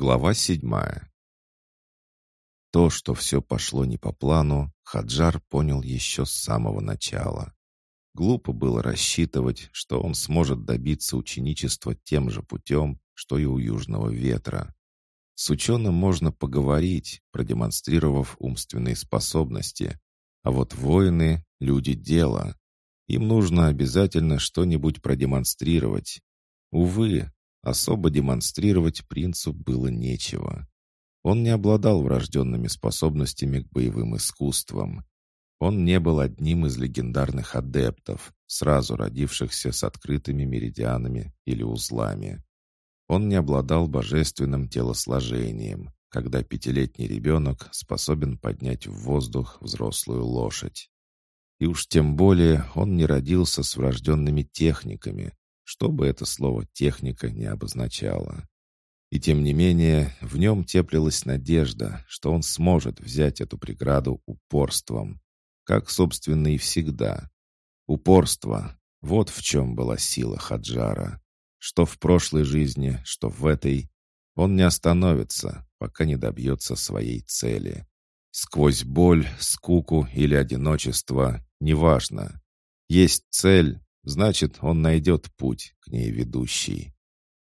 Глава седьмая. То, что все пошло не по плану, Хаджар понял еще с самого начала. Глупо было рассчитывать, что он сможет добиться ученичества тем же путем, что и у Южного Ветра. С ученым можно поговорить, продемонстрировав умственные способности, а вот воины — люди дела. Им нужно обязательно что-нибудь продемонстрировать. Увы, Особо демонстрировать принцу было нечего. Он не обладал врожденными способностями к боевым искусствам. Он не был одним из легендарных адептов, сразу родившихся с открытыми меридианами или узлами. Он не обладал божественным телосложением, когда пятилетний ребенок способен поднять в воздух взрослую лошадь. И уж тем более он не родился с врожденными техниками, что бы это слово «техника» не обозначало. И тем не менее, в нем теплилась надежда, что он сможет взять эту преграду упорством, как, собственно, и всегда. Упорство — вот в чем была сила Хаджара. Что в прошлой жизни, что в этой. Он не остановится, пока не добьется своей цели. Сквозь боль, скуку или одиночество, неважно. Есть цель, значит, он найдет путь к ней ведущий.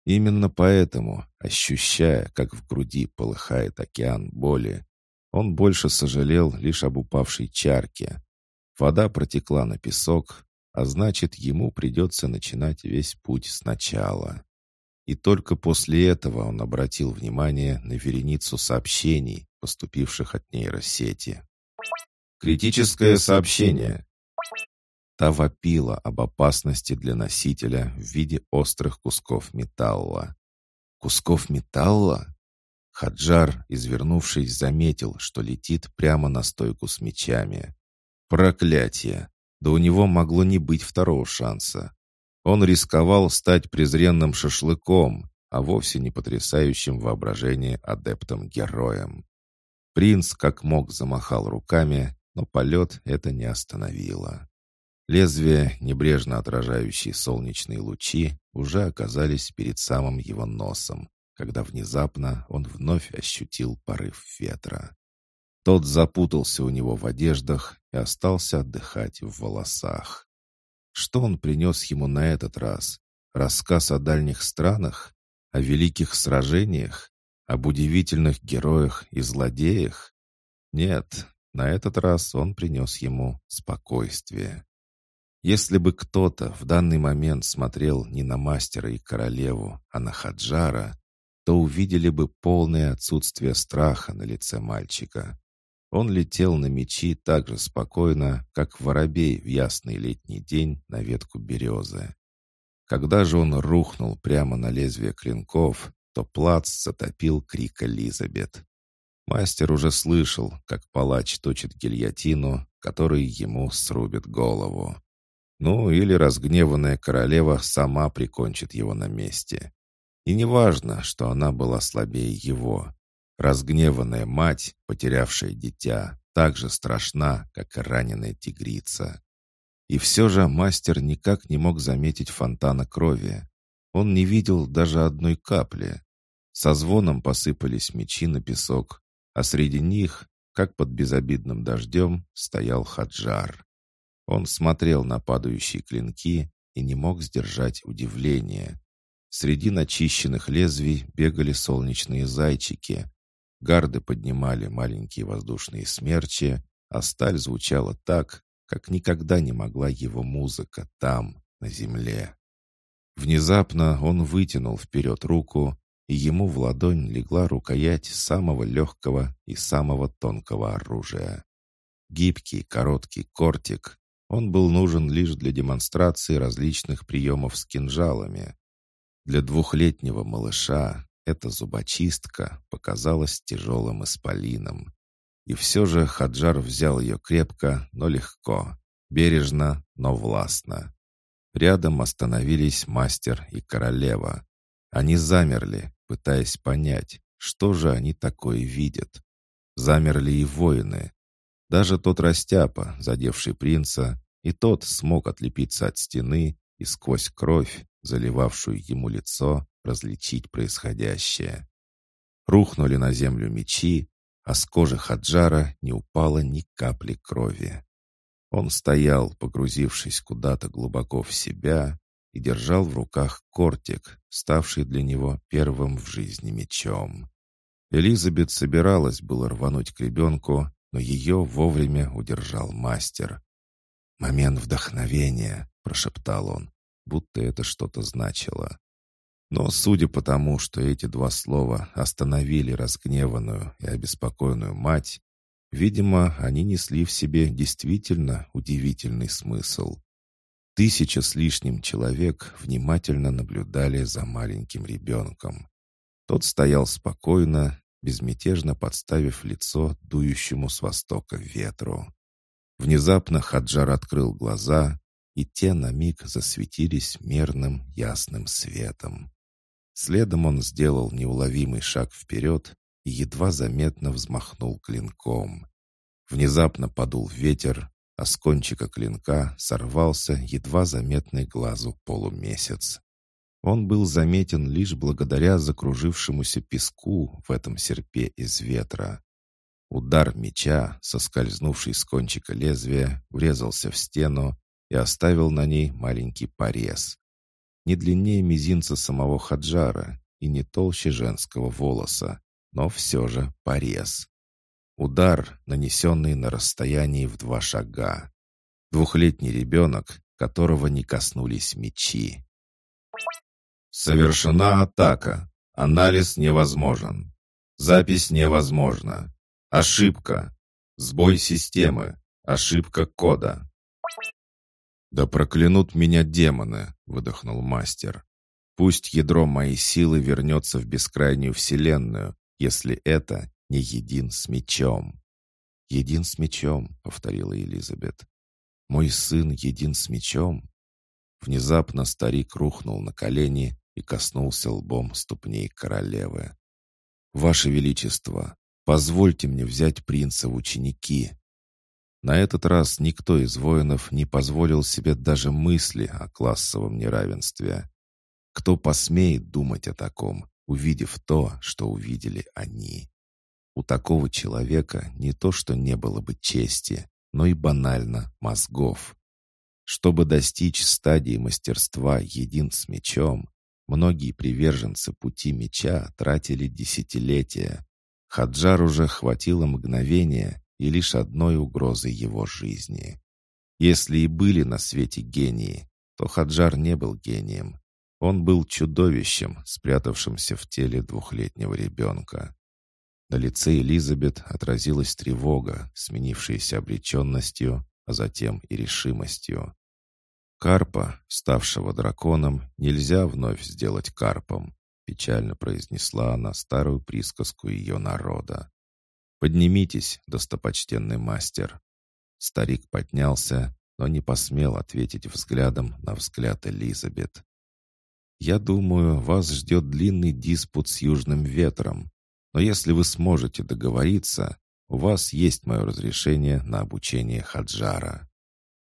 Именно поэтому, ощущая, как в груди полыхает океан боли, он больше сожалел лишь об упавшей чарке. Вода протекла на песок, а значит, ему придется начинать весь путь сначала. И только после этого он обратил внимание на вереницу сообщений, поступивших от нейросети. «Критическое сообщение. Та вопила об опасности для носителя в виде острых кусков металла. «Кусков металла?» Хаджар, извернувшись, заметил, что летит прямо на стойку с мечами. «Проклятие! Да у него могло не быть второго шанса. Он рисковал стать презренным шашлыком, а вовсе не потрясающим воображение адептом-героем. Принц как мог замахал руками, но полет это не остановило. Лезвия, небрежно отражающие солнечные лучи, уже оказались перед самым его носом, когда внезапно он вновь ощутил порыв ветра. Тот запутался у него в одеждах и остался отдыхать в волосах. Что он принес ему на этот раз? Рассказ о дальних странах? О великих сражениях? Об удивительных героях и злодеях? Нет, на этот раз он принес ему спокойствие. Если бы кто-то в данный момент смотрел не на мастера и королеву, а на Хаджара, то увидели бы полное отсутствие страха на лице мальчика. Он летел на мечи так же спокойно, как воробей в ясный летний день на ветку березы. Когда же он рухнул прямо на лезвие клинков, то плац затопил крик Элизабет. Мастер уже слышал, как палач точит гильотину, которой ему срубит голову. Ну, или разгневанная королева сама прикончит его на месте. И не важно, что она была слабее его. Разгневанная мать, потерявшая дитя, так же страшна, как и раненая тигрица. И все же мастер никак не мог заметить фонтана крови. Он не видел даже одной капли. Со звоном посыпались мечи на песок, а среди них, как под безобидным дождем, стоял Хаджар. Он смотрел на падающие клинки и не мог сдержать удивление. Среди начищенных лезвий бегали солнечные зайчики. Гарды поднимали маленькие воздушные смерчи, а сталь звучала так, как никогда не могла его музыка там, на земле. Внезапно он вытянул вперед руку, и ему в ладонь легла рукоять самого легкого и самого тонкого оружия. Гибкий короткий кортик, он был нужен лишь для демонстрации различных приемов с кинжалами. Для двухлетнего малыша эта зубочистка показалась тяжелым исполином. И все же Хаджар взял ее крепко, но легко, бережно, но властно. Рядом остановились мастер и королева. Они замерли, пытаясь понять, что же они такое видят. Замерли и воины, даже тот растяпа, задевший принца, и тот смог отлепиться от стены и сквозь кровь, заливавшую ему лицо, различить происходящее. Рухнули на землю мечи, а с кожи Хаджара не упало ни капли крови. Он стоял, погрузившись куда-то глубоко в себя, и держал в руках кортик, ставший для него первым в жизни мечом. Элизабет собиралась было рвануть к ребенку, но ее вовремя удержал мастер. «Момент вдохновения», — прошептал он, будто это что-то значило. Но судя по тому, что эти два слова остановили разгневанную и обеспокоенную мать, видимо, они несли в себе действительно удивительный смысл. Тысяча с лишним человек внимательно наблюдали за маленьким ребенком. Тот стоял спокойно, безмятежно подставив лицо дующему с востока ветру. Внезапно Хаджар открыл глаза, и те на миг засветились мерным ясным светом. Следом он сделал неуловимый шаг вперед и едва заметно взмахнул клинком. Внезапно подул ветер, а с кончика клинка сорвался едва заметный глазу полумесяц. Он был заметен лишь благодаря закружившемуся песку в этом серпе из ветра. Удар меча, соскользнувший с кончика лезвия, врезался в стену и оставил на ней маленький порез. Не длиннее мизинца самого Хаджара и не толще женского волоса, но все же порез. Удар, нанесенный на расстоянии в два шага. Двухлетний ребенок, которого не коснулись мечи. Совершена атака. Анализ невозможен. Запись невозможна. Ошибка. Сбой системы. Ошибка кода. «Да проклянут меня демоны!» — выдохнул мастер. «Пусть ядро моей силы вернется в бескрайнюю вселенную, если это не един с мечом». «Един с мечом», — повторила Элизабет. «Мой сын един с мечом?» Внезапно старик рухнул на колени и коснулся лбом ступней королевы. «Ваше Величество, позвольте мне взять принца в ученики». На этот раз никто из воинов не позволил себе даже мысли о классовом неравенстве. Кто посмеет думать о таком, увидев то, что увидели они? У такого человека не то, что не было бы чести, но и банально мозгов. Чтобы достичь стадии мастерства един с мечом, Многие приверженцы пути меча тратили десятилетия. Хаджар уже хватило мгновения и лишь одной угрозы его жизни. Если и были на свете гении, то Хаджар не был гением. Он был чудовищем, спрятавшимся в теле двухлетнего ребенка. На лице Элизабет отразилась тревога, сменившаяся обреченностью, а затем и решимостью. «Карпа, ставшего драконом, нельзя вновь сделать карпом», печально произнесла она старую присказку ее народа. «Поднимитесь, достопочтенный мастер». Старик поднялся, но не посмел ответить взглядом на взгляд Элизабет. «Я думаю, вас ждет длинный диспут с южным ветром, но если вы сможете договориться, у вас есть мое разрешение на обучение Хаджара».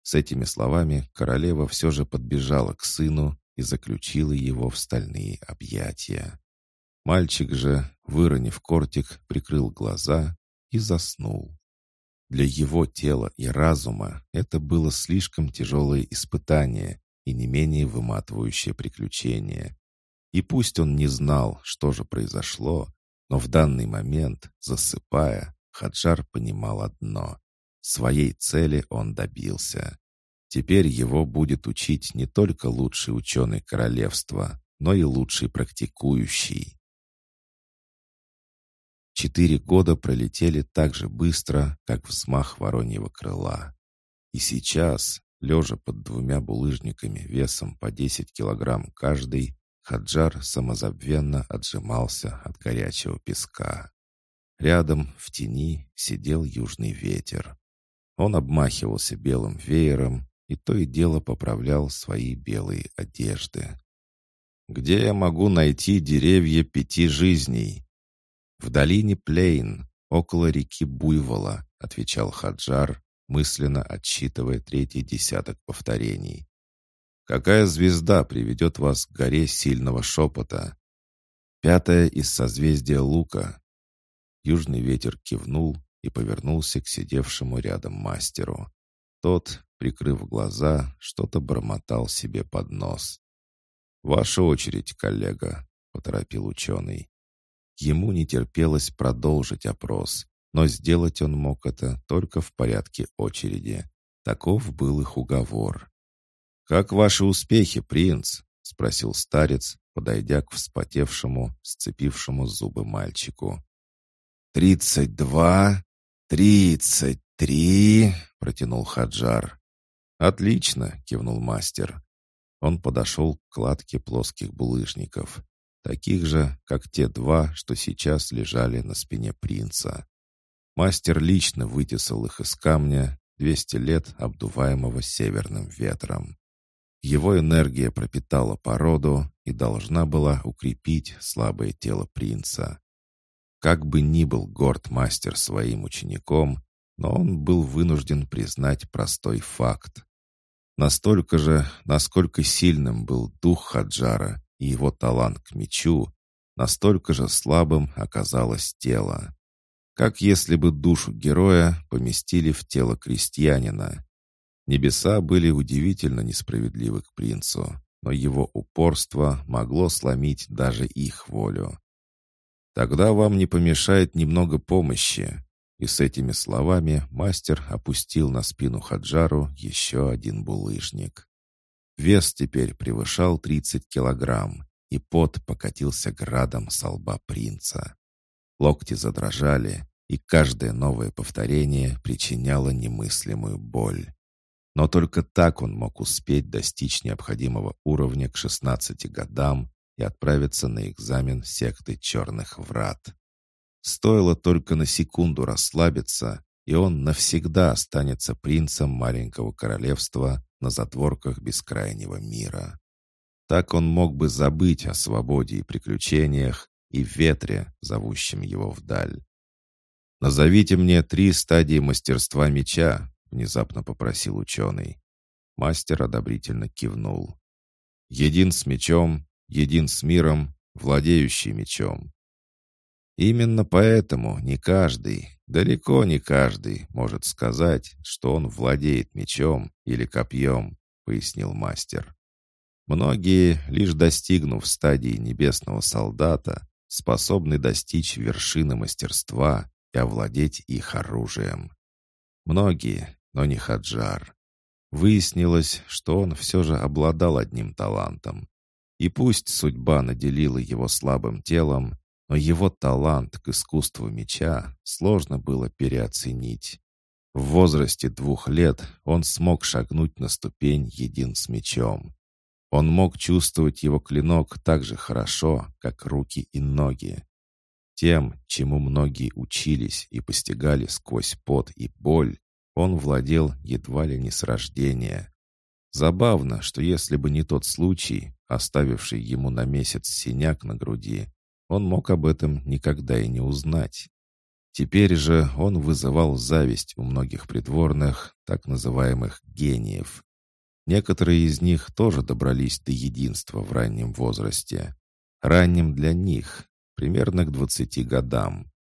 С этими словами королева все же подбежала к сыну и заключила его в стальные объятия. Мальчик же, выронив кортик, прикрыл глаза и заснул. Для его тела и разума это было слишком тяжелое испытание и не менее выматывающее приключение. И пусть он не знал, что же произошло, но в данный момент, засыпая, Хаджар понимал одно Своей цели он добился. Теперь его будет учить не только лучший ученый королевства, но и лучший практикующий. Четыре года пролетели так же быстро, как взмах вороньего крыла. И сейчас, лежа под двумя булыжниками весом по 10 килограмм каждый, Хаджар самозабвенно отжимался от горячего песка. Рядом, в тени, сидел южный ветер. Он обмахивался белым веером и то и дело поправлял свои белые одежды. «Где я могу найти деревья пяти жизней?» «В долине Плейн, около реки Буйвола», — отвечал Хаджар, мысленно отсчитывая третий десяток повторений. «Какая звезда приведет вас к горе сильного шепота?» Пятая из созвездия Лука. Южный ветер кивнул и повернулся к сидевшему рядом мастеру. Тот, прикрыв глаза, что-то бормотал себе под нос. «Ваша очередь, коллега», — поторопил ученый. Ему не терпелось продолжить опрос, но сделать он мог это только в порядке очереди. Таков был их уговор. «Как ваши успехи, принц?» — спросил старец, подойдя к вспотевшему, сцепившему зубы мальчику. «Тридцать два, тридцать три!» — протянул Хаджар. «Отлично!» — кивнул мастер. Он подошел к кладке плоских булыжников, таких же, как те два, что сейчас лежали на спине принца. Мастер лично вытесал их из камня, двести лет обдуваемого северным ветром. Его энергия пропитала породу и должна была укрепить слабое тело принца. Как бы ни был горд мастер своим учеником, но он был вынужден признать простой факт. Настолько же, насколько сильным был дух Хаджара и его талант к мечу, настолько же слабым оказалось тело. Как если бы душу героя поместили в тело крестьянина. Небеса были удивительно несправедливы к принцу, но его упорство могло сломить даже их волю. «Тогда вам не помешает немного помощи». И с этими словами мастер опустил на спину Хаджару еще один булыжник. Вес теперь превышал 30 килограмм, и пот покатился градом со лба принца. Локти задрожали, и каждое новое повторение причиняло немыслимую боль. Но только так он мог успеть достичь необходимого уровня к 16 годам и отправиться на экзамен секты черных врат. Стоило только на секунду расслабиться, и он навсегда останется принцем маленького королевства на затворках бескрайнего мира. Так он мог бы забыть о свободе и приключениях и ветре, зовущем его вдаль. «Назовите мне три стадии мастерства меча», — внезапно попросил ученый. Мастер одобрительно кивнул. «Един с мечом, един с миром, владеющий мечом». Именно поэтому не каждый, далеко не каждый может сказать, что он владеет мечом или копьем, пояснил мастер. Многие, лишь достигнув стадии небесного солдата, способны достичь вершины мастерства и овладеть их оружием. Многие, но не Хаджар. Выяснилось, что он все же обладал одним талантом. И пусть судьба наделила его слабым телом, но его талант к искусству меча сложно было переоценить. В возрасте двух лет он смог шагнуть на ступень един с мечом. Он мог чувствовать его клинок так же хорошо, как руки и ноги. Тем, чему многие учились и постигали сквозь пот и боль, он владел едва ли не с рождения. Забавно, что если бы не тот случай, оставивший ему на месяц синяк на груди, он мог об этом никогда и не узнать. Теперь же он вызывал зависть у многих придворных, так называемых гениев. Некоторые из них тоже добрались до единства в раннем возрасте. Ранним для них, примерно к двадцати годам.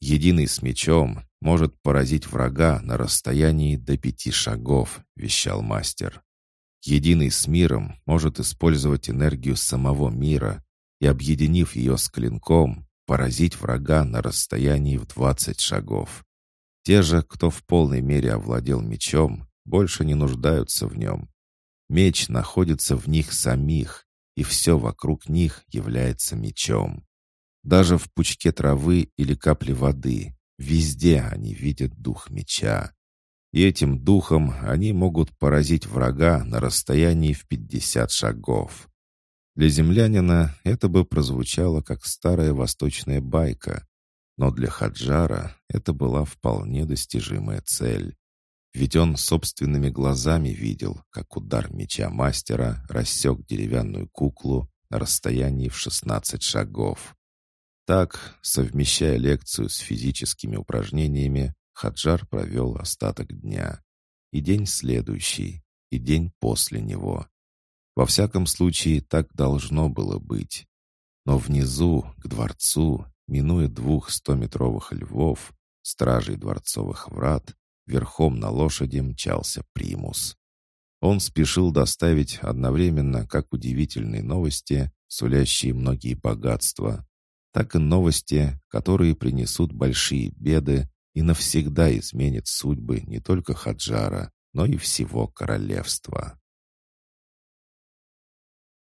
Единый с мечом может поразить врага на расстоянии до пяти шагов», — вещал мастер. «Единый с миром может использовать энергию самого мира и, объединив ее с клинком, поразить врага на расстоянии в двадцать шагов. Те же, кто в полной мере овладел мечом, больше не нуждаются в нем. Меч находится в них самих, и все вокруг них является мечом. Даже в пучке травы или капле воды, везде они видят дух меча. И этим духом они могут поразить врага на расстоянии в пятьдесят шагов. Для землянина это бы прозвучало как старая восточная байка, но для Хаджара это была вполне достижимая цель. Ведь он собственными глазами видел, как удар меча мастера рассек деревянную куклу на расстоянии в шестнадцать шагов. Так, совмещая лекцию с физическими упражнениями, Хаджар провел остаток дня. И день следующий, и день после него. Во всяком случае, так должно было быть. Но внизу, к дворцу, минуя двух стометровых львов, стражей дворцовых врат, верхом на лошади мчался примус. Он спешил доставить одновременно как удивительные новости, сулящие многие богатства, так и новости, которые принесут большие беды и навсегда изменят судьбы не только Хаджара, но и всего королевства.